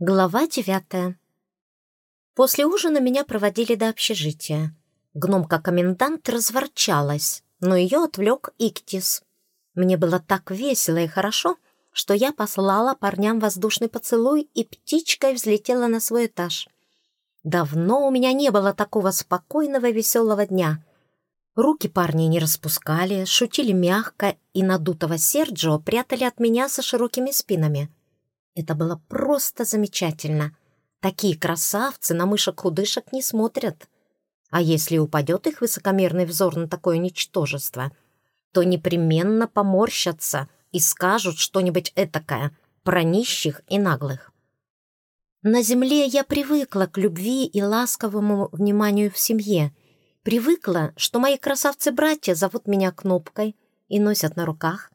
Глава девятая. После ужина меня проводили до общежития. Гномка-комендант разворчалась, но ее отвлек Иктис. Мне было так весело и хорошо, что я послала парням воздушный поцелуй и птичкой взлетела на свой этаж. Давно у меня не было такого спокойного веселого дня. Руки парни не распускали, шутили мягко и надутого Серджио прятали от меня со широкими спинами — это было просто замечательно. Такие красавцы на мышек-худышек не смотрят. А если упадет их высокомерный взор на такое ничтожество, то непременно поморщатся и скажут что-нибудь этакое про нищих и наглых. На земле я привыкла к любви и ласковому вниманию в семье. Привыкла, что мои красавцы-братья зовут меня Кнопкой и носят на руках,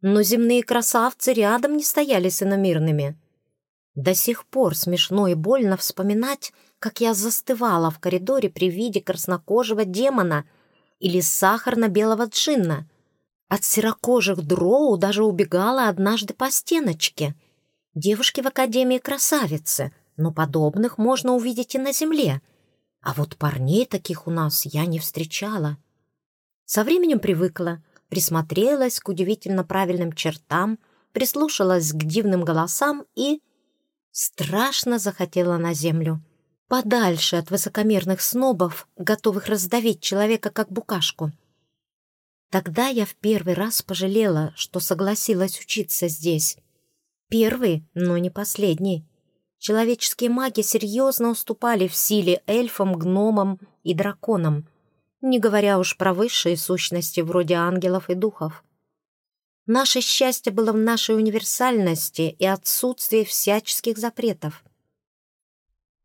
но земные красавцы рядом не стояли с иномирными. До сих пор смешно и больно вспоминать, как я застывала в коридоре при виде краснокожего демона или сахарно-белого джинна. От серокожих дроу даже убегала однажды по стеночке. Девушки в Академии красавицы, но подобных можно увидеть и на земле. А вот парней таких у нас я не встречала. Со временем привыкла — присмотрелась к удивительно правильным чертам, прислушалась к дивным голосам и... страшно захотела на землю. Подальше от высокомерных снобов, готовых раздавить человека как букашку. Тогда я в первый раз пожалела, что согласилась учиться здесь. Первый, но не последний. Человеческие маги серьезно уступали в силе эльфам, гномам и драконам — не говоря уж про высшие сущности вроде ангелов и духов. Наше счастье было в нашей универсальности и отсутствии всяческих запретов.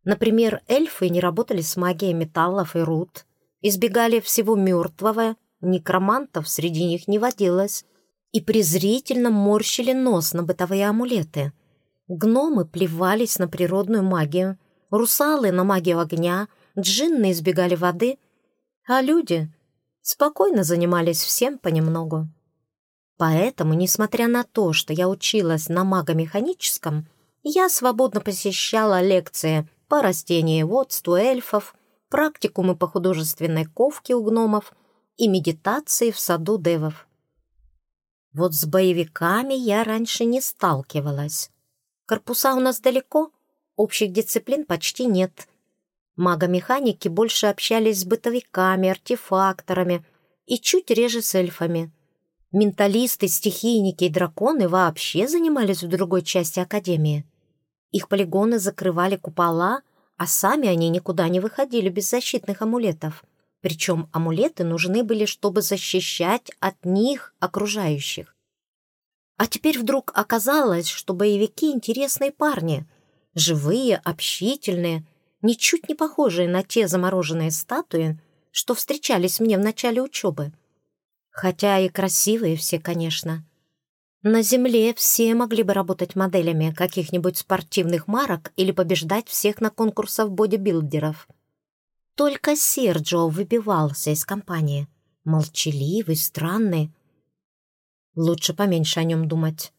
Например, эльфы не работали с магией металлов и руд, избегали всего мертвого, некромантов среди них не водилось, и презрительно морщили нос на бытовые амулеты. Гномы плевались на природную магию, русалы — на магию огня, джинны избегали воды — а люди спокойно занимались всем понемногу. Поэтому, несмотря на то, что я училась на магомеханическом, я свободно посещала лекции по растениеводству эльфов, практикумы по художественной ковке у гномов и медитации в саду девов. Вот с боевиками я раньше не сталкивалась. Корпуса у нас далеко, общих дисциплин почти нет, Магомеханики больше общались с бытовиками, артефакторами и чуть реже с эльфами. Менталисты, стихийники и драконы вообще занимались в другой части Академии. Их полигоны закрывали купола, а сами они никуда не выходили без защитных амулетов. Причем амулеты нужны были, чтобы защищать от них окружающих. А теперь вдруг оказалось, что боевики — интересные парни. Живые, общительные, ничуть не похожие на те замороженные статуи, что встречались мне в начале учебы. Хотя и красивые все, конечно. На Земле все могли бы работать моделями каких-нибудь спортивных марок или побеждать всех на конкурсах бодибилдеров. Только Серджио выбивался из компании. Молчаливый, странный. Лучше поменьше о нем думать.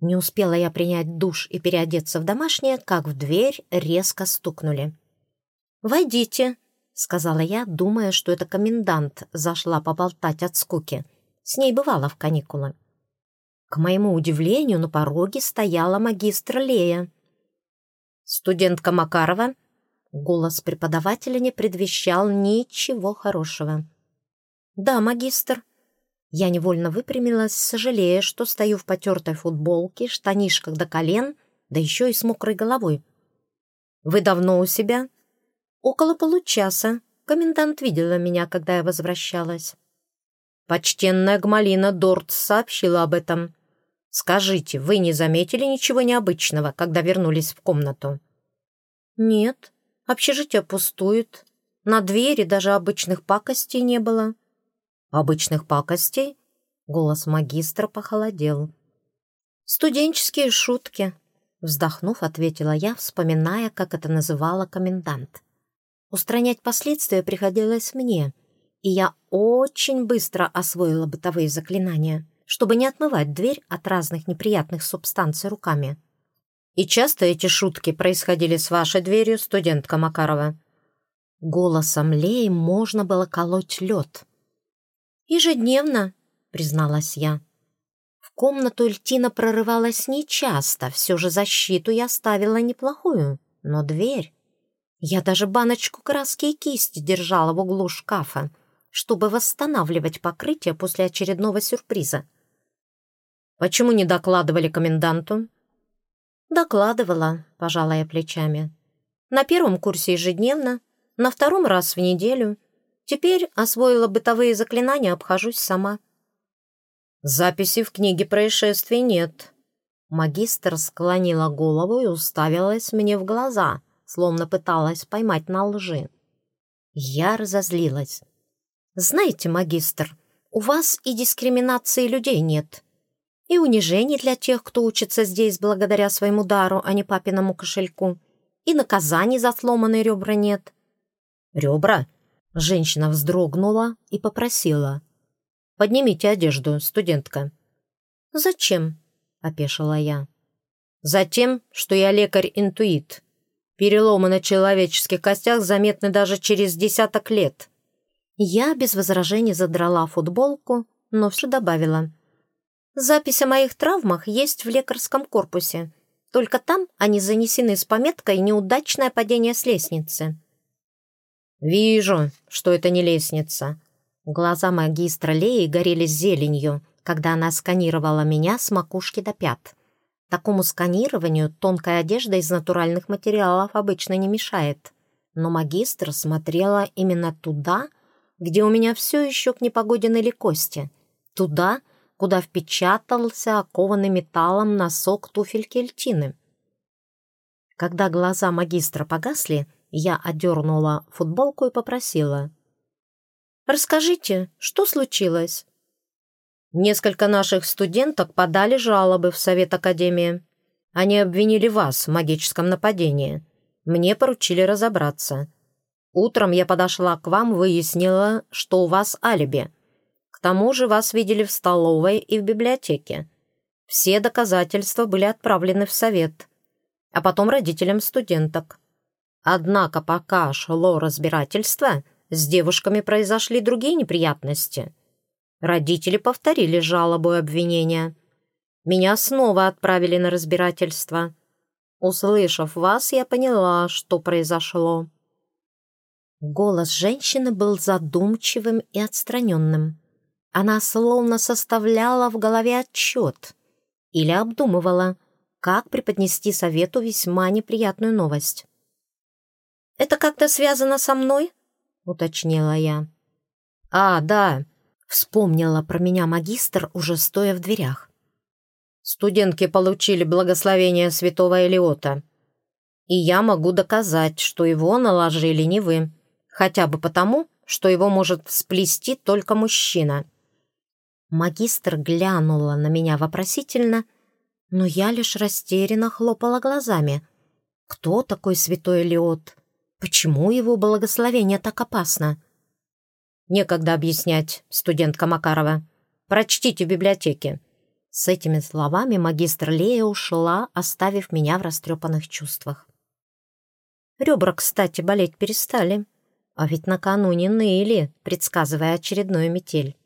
Не успела я принять душ и переодеться в домашнее, как в дверь резко стукнули. «Войдите», — сказала я, думая, что это комендант зашла поболтать от скуки. С ней бывало в каникулы. К моему удивлению, на пороге стояла магистр Лея. «Студентка Макарова?» Голос преподавателя не предвещал ничего хорошего. «Да, магистр». Я невольно выпрямилась, сожалея, что стою в потертой футболке, штанишках до колен, да еще и с мокрой головой. «Вы давно у себя?» Около получаса. Комендант видела меня, когда я возвращалась. Почтенная Гмалина Дорт сообщила об этом. Скажите, вы не заметили ничего необычного, когда вернулись в комнату? Нет, общежитие пустует. На двери даже обычных пакостей не было. Обычных пакостей? Голос магистра похолодел. «Студенческие шутки», — вздохнув, ответила я, вспоминая, как это называла комендант. Устранять последствия приходилось мне, и я очень быстро освоила бытовые заклинания, чтобы не отмывать дверь от разных неприятных субстанций руками. И часто эти шутки происходили с вашей дверью, студентка Макарова?» Голосом Леи можно было колоть лед. «Ежедневно», — призналась я. В комнату Эльтина прорывалась нечасто, все же защиту я ставила неплохую, но дверь... Я даже баночку краски и кисти держала в углу шкафа, чтобы восстанавливать покрытие после очередного сюрприза. «Почему не докладывали коменданту?» «Докладывала», — пожала я плечами. «На первом курсе ежедневно, на втором раз в неделю. Теперь освоила бытовые заклинания, обхожусь сама». «Записи в книге происшествий нет». Магистр склонила голову и уставилась мне в глаза, словно пыталась поймать на лжи. Я разозлилась. «Знаете, магистр, у вас и дискриминации людей нет, и унижений для тех, кто учится здесь благодаря своему дару, а не папиному кошельку, и наказаний за сломанные ребра нет». «Ребра?» Женщина вздрогнула и попросила. «Поднимите одежду, студентка». «Зачем?» — опешила я. «Затем, что я лекарь-интуит. Переломы на человеческих костях заметны даже через десяток лет». Я без возражений задрала футболку, но все добавила. «Запись о моих травмах есть в лекарском корпусе. Только там они занесены с пометкой «Неудачное падение с лестницы». «Вижу, что это не лестница». Глаза магистра Леи горели зеленью, когда она сканировала меня с макушки до пят. Такому сканированию тонкая одежда из натуральных материалов обычно не мешает. Но магистр смотрела именно туда, где у меня все еще к непогоде ныли кости. Туда, куда впечатался окованный металлом носок туфельки Эльтины. Когда глаза магистра погасли, я одернула футболку и попросила. «Расскажите, что случилось?» Несколько наших студенток подали жалобы в Совет Академии. Они обвинили вас в магическом нападении. Мне поручили разобраться. Утром я подошла к вам, выяснила, что у вас алиби. К тому же вас видели в столовой и в библиотеке. Все доказательства были отправлены в совет, а потом родителям студенток. Однако пока шло разбирательство, с девушками произошли другие неприятности. Родители повторили жалобу и обвинения. Меня снова отправили на разбирательство. Услышав вас, я поняла, что произошло. Голос женщины был задумчивым и отстраненным. Она словно составляла в голове отчет или обдумывала, как преподнести совету весьма неприятную новость. «Это как-то связано со мной?» — уточнила я. «А, да», — вспомнила про меня магистр, уже стоя в дверях. «Студентки получили благословение святого Элиота, и я могу доказать, что его наложили не вы, хотя бы потому, что его может всплести только мужчина». Магистр глянула на меня вопросительно, но я лишь растерянно хлопала глазами. «Кто такой святой Элиот?» Почему его благословение так опасно? Некогда объяснять, студентка Макарова. Прочтите в библиотеке. С этими словами магистр Лея ушла, оставив меня в растрепанных чувствах. Ребра, кстати, болеть перестали. А ведь накануне ныли, предсказывая очередную метель.